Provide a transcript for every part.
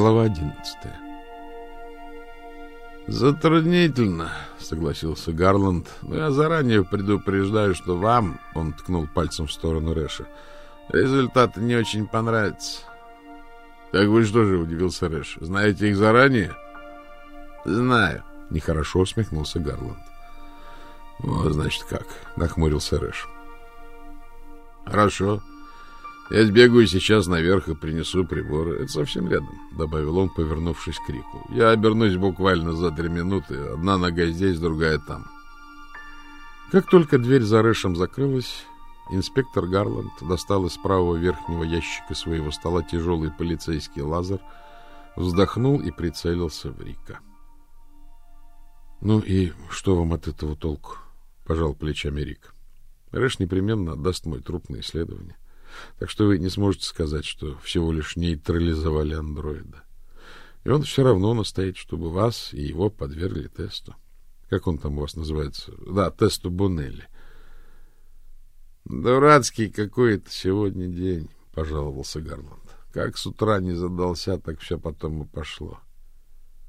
Глава одиннадцатая. «Затруднительно», — согласился Гарланд, — «но я заранее предупреждаю, что вам, — он ткнул пальцем в сторону Рэша, — результат не очень понравится». «Так вы что же?» — удивился Рэш. «Знаете их заранее?» «Знаю», — нехорошо усмехнулся Гарланд. «Вот, значит, как», — нахмурился Рэш. «Хорошо. Я сбегаю сейчас наверх и принесу приборы. Это совсем рядом, — добавил он, повернувшись к Рику. Я обернусь буквально за три минуты. Одна нога здесь, другая там. Как только дверь за Рэшем закрылась, инспектор Гарланд достал из правого верхнего ящика своего стола тяжелый полицейский лазер, вздохнул и прицелился в Рика. — Ну и что вам от этого толку? — пожал плечами Рик. — Рэш непременно отдаст мой труп на исследование. Так что вы не сможете сказать, что всего лишь нейтрализовали андроида. И он все равно настоит, чтобы вас и его подвергли тесту. Как он там у вас называется? Да, тесту Боннелли. Дурацкий какой-то сегодня день, пожаловался Гарланд. Как с утра не задался, так все потом и пошло.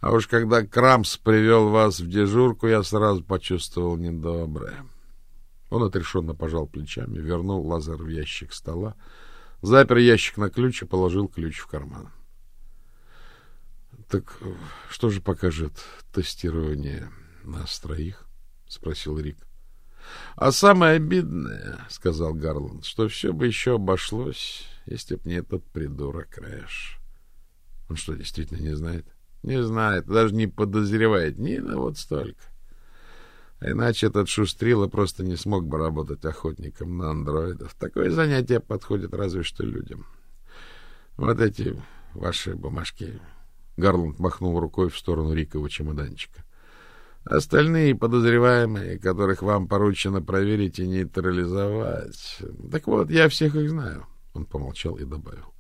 А уж когда Крамс привел вас в дежурку, я сразу почувствовал недоброе. Он отрешенно пожал плечами, вернул лазер в ящик стола, запер ящик на ключ и положил ключ в карман. — Так что же покажет тестирование нас троих? — спросил Рик. — А самое обидное, — сказал Гарланд, — что все бы еще обошлось, если б не этот придурок Рэш. Он что, действительно не знает? — Не знает, даже не подозревает ни на вот столько. А иначе этот Шустрила просто не смог бы работать охотником на андроидов. Такое занятие подходит разве что людям. Вот эти ваши бумажки. Гарланд махнул рукой в сторону Рикова чемоданчика. Остальные подозреваемые, которых вам поручено проверить и нейтрализовать. Так вот, я всех их знаю. Он помолчал и добавил.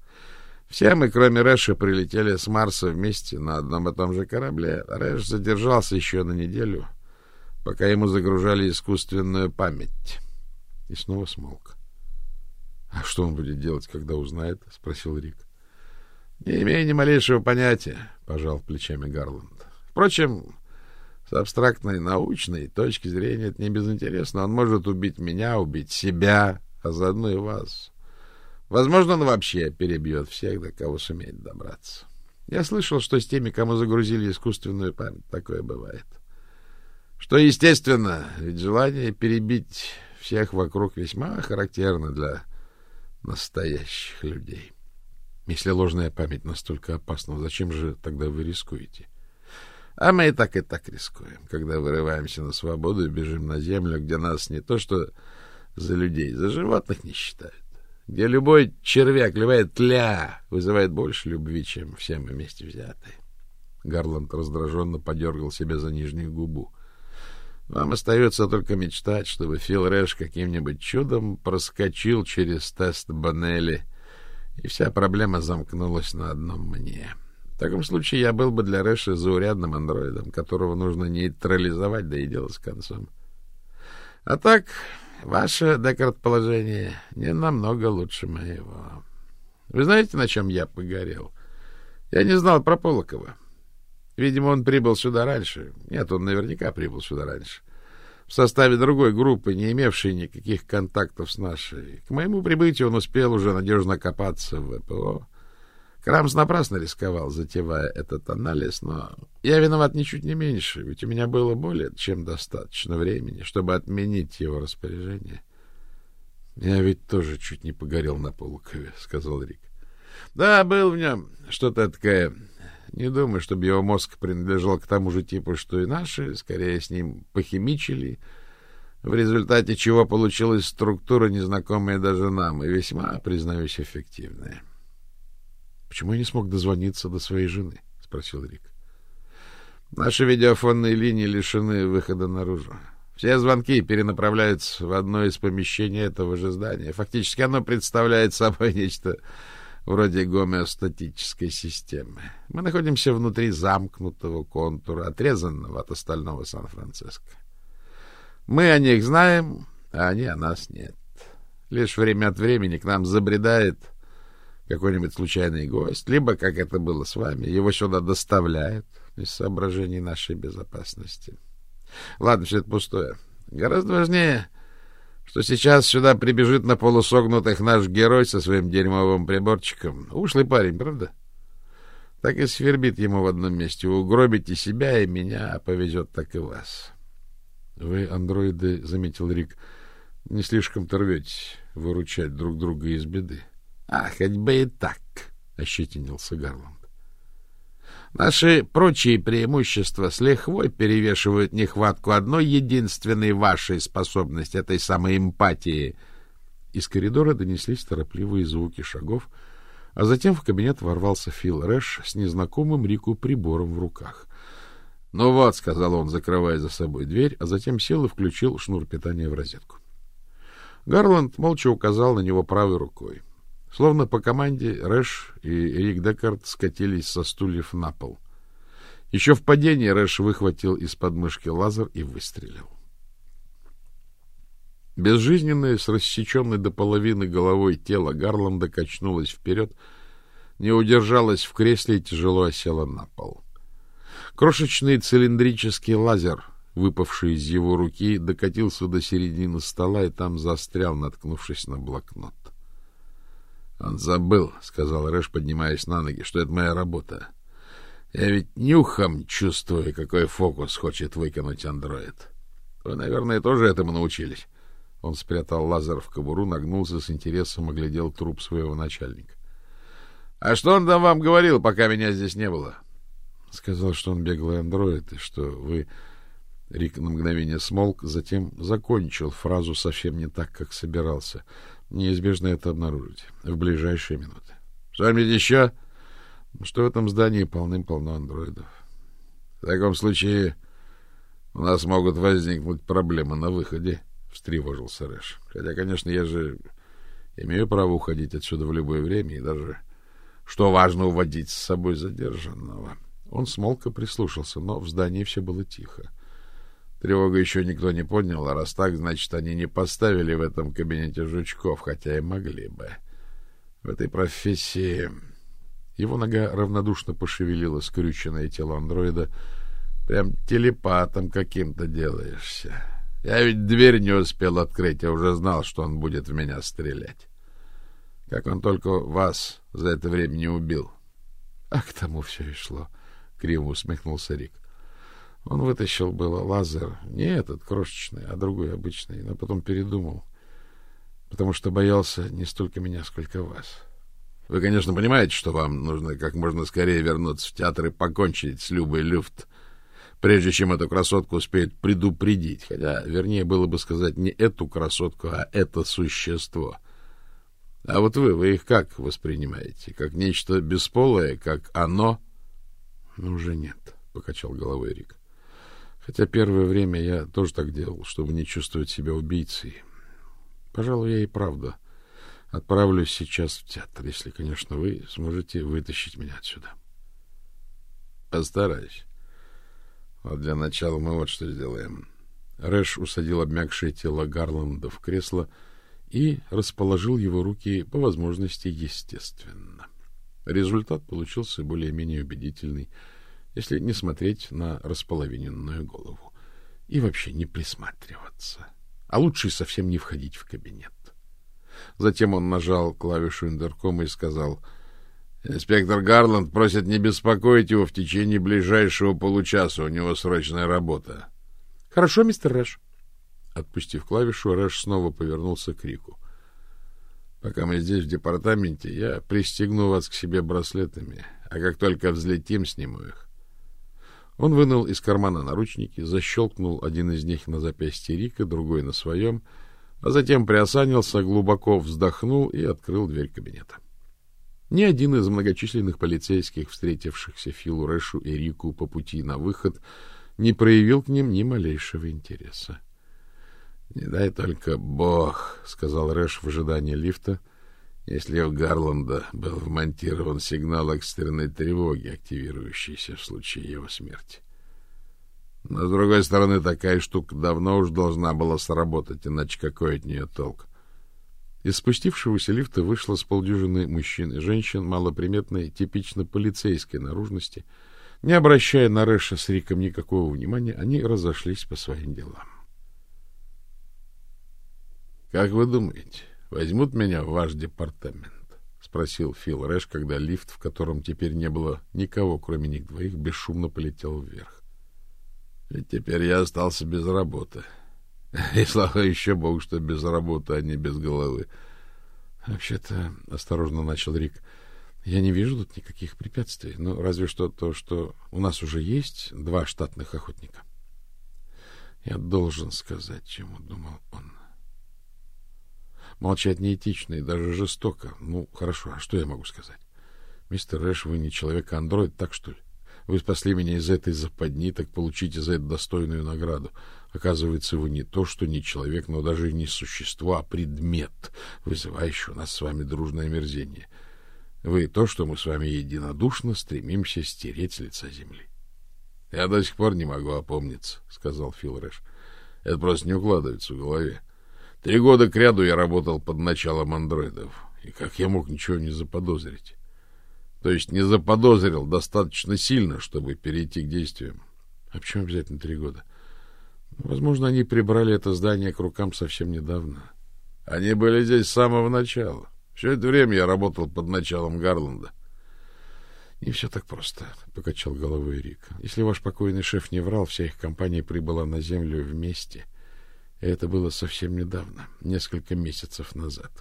Все мы, кроме Рэша, прилетели с Марса вместе на одном и том же корабле. Рэш задержался еще на неделю — пока ему загружали искусственную память. И снова смолк. — А что он будет делать, когда узнает? — спросил Рик. — Не имею ни малейшего понятия, — пожал плечами Гарланд. Впрочем, с абстрактной научной точки зрения это не безинтересно. Он может убить меня, убить себя, а заодно и вас. Возможно, он вообще перебьет всех, до кого сумеет добраться. Я слышал, что с теми, кому загрузили искусственную память, такое бывает. — что естественно, ведь желание перебить всех вокруг весьма характерно для настоящих людей. Если ложная память настолько опасна, зачем же тогда вы рискуете? А мы и так и так рискуем, когда вырываемся на свободу и бежим на землю, где нас не то что за людей, за животных не считают, где любой червяк клевает тля, вызывает больше любви, чем все мы вместе взятые. Гарланд раздраженно подергал себя за нижнюю губу. Вам остается только мечтать, чтобы Фил Рэш каким-нибудь чудом проскочил через тест Боннелли, и вся проблема замкнулась на одном мне. В таком случае я был бы для Рэша заурядным андроидом, которого нужно нейтрализовать, да и дело с концом. А так, ваше Декарт-положение не намного лучше моего. Вы знаете, на чем я погорел? Я не знал про Полокова. Видимо, он прибыл сюда раньше. Нет, он наверняка прибыл сюда раньше. В составе другой группы, не имевшей никаких контактов с нашей. К моему прибытию он успел уже надежно копаться в ВПО. Крамс напрасно рисковал, затевая этот анализ, но я виноват ничуть не меньше, ведь у меня было более чем достаточно времени, чтобы отменить его распоряжение. — Я ведь тоже чуть не погорел на Полукове, — сказал Рик. — Да, был в нем что-то такое не думаю, чтобы его мозг принадлежал к тому же типу, что и наши, скорее с ним похимичили, в результате чего получилась структура, незнакомая даже нам, и весьма, признаюсь, эффективная. — Почему я не смог дозвониться до своей жены? — спросил Рик. — Наши видеофонные линии лишены выхода наружу. Все звонки перенаправляются в одно из помещений этого же здания. Фактически оно представляет собой нечто вроде гомеостатической системы. Мы находимся внутри замкнутого контура, отрезанного от остального Сан-Франциско. Мы о них знаем, а они о нас нет. Лишь время от времени к нам забредает какой-нибудь случайный гость, либо, как это было с вами, его сюда доставляют из соображений нашей безопасности. Ладно, все это пустое. Гораздо важнее, что сейчас сюда прибежит на полусогнутых наш герой со своим дерьмовым приборчиком. Ушлый парень, правда? Так и свербит ему в одном месте. Угробите себя и меня, а повезет так и вас. — Вы, андроиды, — заметил Рик, — не слишком-то выручать друг друга из беды. — А, хоть бы и так, — ощетинился Гарланд. Наши прочие преимущества с лихвой перевешивают нехватку одной единственной вашей способности, этой самой эмпатии. Из коридора донеслись торопливые звуки шагов, а затем в кабинет ворвался Фил Рэш с незнакомым Рику прибором в руках. — Ну вот, — сказал он, закрывая за собой дверь, а затем сел и включил шнур питания в розетку. Гарланд молча указал на него правой рукой. Словно по команде Рэш и Рик Декард скатились со стульев на пол. Еще в падении Рэш выхватил из подмышки лазер и выстрелил. Безжизненное, с рассеченной до половины головой тело Гарланда качнулось вперед, не удержалось в кресле и тяжело осело на пол. Крошечный цилиндрический лазер, выпавший из его руки, докатился до середины стола и там застрял, наткнувшись на блокнот. Он забыл, — сказал Рэш, поднимаясь на ноги, — что это моя работа. Я ведь нюхом чувствую, какой фокус хочет выкинуть андроид. Вы, наверное, тоже этому научились. Он спрятал лазер в кобуру, нагнулся с интересом, оглядел труп своего начальника. — А что он там вам говорил, пока меня здесь не было? — Сказал, что он беглый андроид, и что вы... Рик на мгновение смолк, затем закончил фразу совсем не так, как собирался. Неизбежно это обнаружить в ближайшие минуты. Что-нибудь еще? Что в этом здании полным-полно андроидов. В таком случае у нас могут возникнуть проблемы на выходе, — встревожился Рэш. Хотя, конечно, я же имею право уходить отсюда в любое время, и даже, что важно, уводить с собой задержанного. Он смолк и прислушался, но в здании все было тихо. — Тревогу еще никто не поднял, а раз так, значит, они не поставили в этом кабинете жучков, хотя и могли бы. В этой профессии... Его нога равнодушно пошевелила скрюченное тело андроида. Прям телепатом каким-то делаешься. Я ведь дверь не успел открыть, я уже знал, что он будет в меня стрелять. Как он только вас за это время не убил. — А к тому все и шло, — криво усмехнулся Рик. Он вытащил было лазер, не этот крошечный, а другой обычный, но потом передумал, потому что боялся не столько меня, сколько вас. Вы, конечно, понимаете, что вам нужно как можно скорее вернуться в театр и покончить с Любой Люфт, прежде чем эту красотку успеют предупредить, хотя, вернее, было бы сказать не эту красотку, а это существо. А вот вы, вы их как воспринимаете? Как нечто бесполое, как оно? — Ну, уже нет, — покачал головой Рик. Хотя первое время я тоже так делал, чтобы не чувствовать себя убийцей. Пожалуй, я и правда отправлюсь сейчас в театр, если, конечно, вы сможете вытащить меня отсюда. Постараюсь. Вот для начала мы вот что сделаем. Рэш усадил обмякшее тело Гарланда в кресло и расположил его руки по возможности естественно. Результат получился более-менее убедительный — если не смотреть на располовиненную голову и вообще не присматриваться, а лучше совсем не входить в кабинет. Затем он нажал клавишу интеркома и сказал, «Инспектор Гарланд просит не беспокоить его в течение ближайшего получаса, у него срочная работа». «Хорошо, мистер Рэш». Отпустив клавишу, Рэш снова повернулся к Рику. «Пока мы здесь, в департаменте, я пристегну вас к себе браслетами, а как только взлетим, сниму их. Он вынул из кармана наручники, защелкнул один из них на запястье Рика, другой на своем, а затем приосанился, глубоко вздохнул и открыл дверь кабинета. Ни один из многочисленных полицейских, встретившихся Филу Рэшу и Рику по пути на выход, не проявил к ним ни малейшего интереса. — Не дай только бог, — сказал Рэш в ожидании лифта, — если у Гарланда был вмонтирован сигнал экстренной тревоги, активирующийся в случае его смерти. Но, с другой стороны, такая штука давно уж должна была сработать, иначе какой от нее толк? Из спустившегося лифта вышло с полдюжины мужчин и женщин малоприметной, типично полицейской наружности. Не обращая на Рэша с Риком никакого внимания, они разошлись по своим делам. — Как вы думаете, возьмут меня в ваш департамент? — спросил Фил Рэш, когда лифт, в котором теперь не было никого, кроме них двоих, бесшумно полетел вверх. — Ведь теперь я остался без работы. — И слава еще Богу, что без работы, а не без головы. Вообще-то, осторожно начал Рик, я не вижу тут никаких препятствий. Ну, разве что то, что у нас уже есть два штатных охотника. Я должен сказать, чему думал он. Молчать неэтично и даже жестоко. Ну, хорошо, а что я могу сказать? Мистер Рэш, вы не человек-андроид, так что ли? Вы спасли меня из этой западни, так получите за это достойную награду. Оказывается, вы не то, что не человек, но даже не существо, а предмет, вызывающий у нас с вами дружное мерзение. Вы то, что мы с вами единодушно стремимся стереть с лица земли. — Я до сих пор не могу опомниться, — сказал Фил Рэш. — Это просто не укладывается в голове. Три года кряду я работал под началом андроидов, и как я мог ничего не заподозрить? То есть не заподозрил достаточно сильно, чтобы перейти к действиям. А почему обязательно три года? Возможно, они прибрали это здание к рукам совсем недавно. Они были здесь с самого начала. Все это время я работал под началом Гарланда. Не все так просто, покачал головой Рик. Если ваш покойный шеф не врал, вся их компания прибыла на землю вместе. Это было совсем недавно, несколько месяцев назад.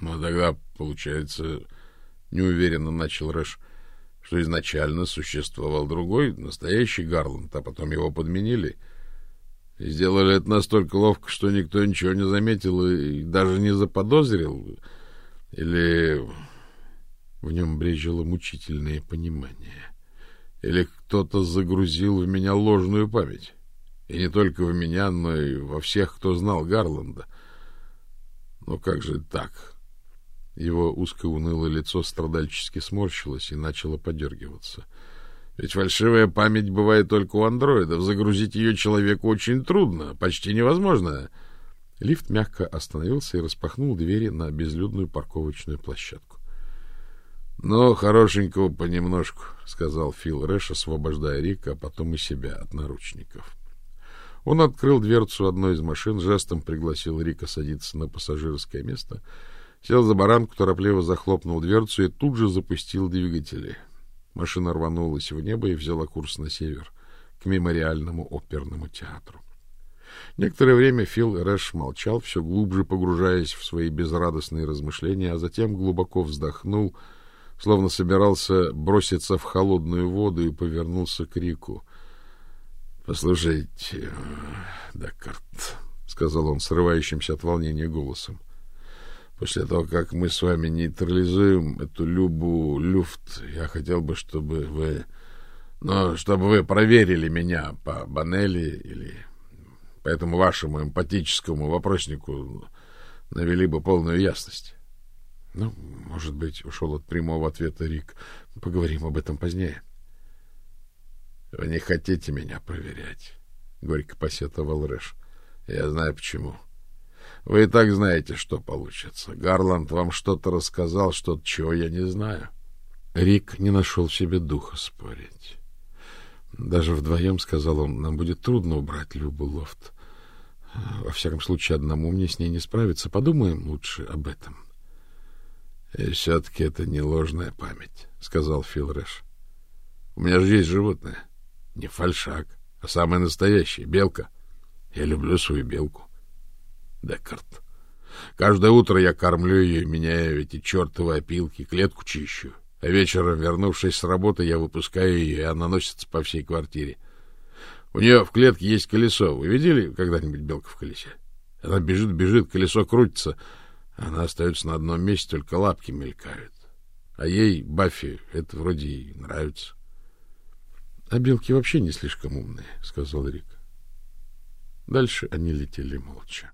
Ну, тогда, получается, неуверенно начал Рэш, — что изначально существовал другой, настоящий Гарланд, а потом его подменили. И сделали это настолько ловко, что никто ничего не заметил и даже не заподозрил. Или в нем брежило мучительное понимание. Или кто-то загрузил в меня ложную память. И не только в меня, но и во всех, кто знал Гарланда. Но как же так? Его узкое унылое лицо страдальчески сморщилось и начало подергиваться. Ведь фальшивая память бывает только у андроидов. Загрузить ее человеку очень трудно, почти невозможно. Лифт мягко остановился и распахнул двери на безлюдную парковочную площадку. — Ну, хорошенького понемножку, — сказал Фил Рэш, освобождая Рика, а потом и себя от наручников. Он открыл дверцу одной из машин, жестом пригласил Рика садиться на пассажирское место — Сел за баранку, торопливо захлопнул дверцу и тут же запустил двигатели. Машина рванулась в небо и взяла курс на север, к мемориальному оперному театру. Некоторое время Фил Рэш молчал, все глубже погружаясь в свои безрадостные размышления, а затем глубоко вздохнул, словно собирался броситься в холодную воду и повернулся к Рику. — Послушайте, Декарт, — сказал он срывающимся от волнения голосом, — После того, как мы с вами нейтрализуем эту любу люфт, я хотел бы, чтобы вы... Ну, чтобы вы проверили меня по Банели или по этому вашему эмпатическому вопроснику навели бы полную ясность. Ну, может быть, ушел от прямого ответа Рик. Поговорим об этом позднее. Вы не хотите меня проверять, горько посетовал Рэш. Я знаю почему. — вы и так знаете, что получится. Гарланд вам что-то рассказал, что-то, чего я не знаю. Рик не нашел в себе духа спорить. Даже вдвоем, сказал он, нам будет трудно убрать Любу Лофт. Во всяком случае, одному мне с ней не справиться. Подумаем лучше об этом. И все-таки это не ложная память, сказал Фил Рэш. У меня же есть животное. Не фальшак, а самое настоящее, белка. Я люблю свою белку. Декарт. Каждое утро я кормлю ее меняю эти чертовы опилки, клетку чищу. А вечером, вернувшись с работы, я выпускаю ее, и она носится по всей квартире. У нее в клетке есть колесо. Вы видели когда-нибудь белку в колесе? Она бежит, бежит, колесо крутится. Она остается на одном месте, только лапки мелькают. А ей, Баффи, это вроде и нравится. — А белки вообще не слишком умные, — сказал Рик. Дальше они летели молча.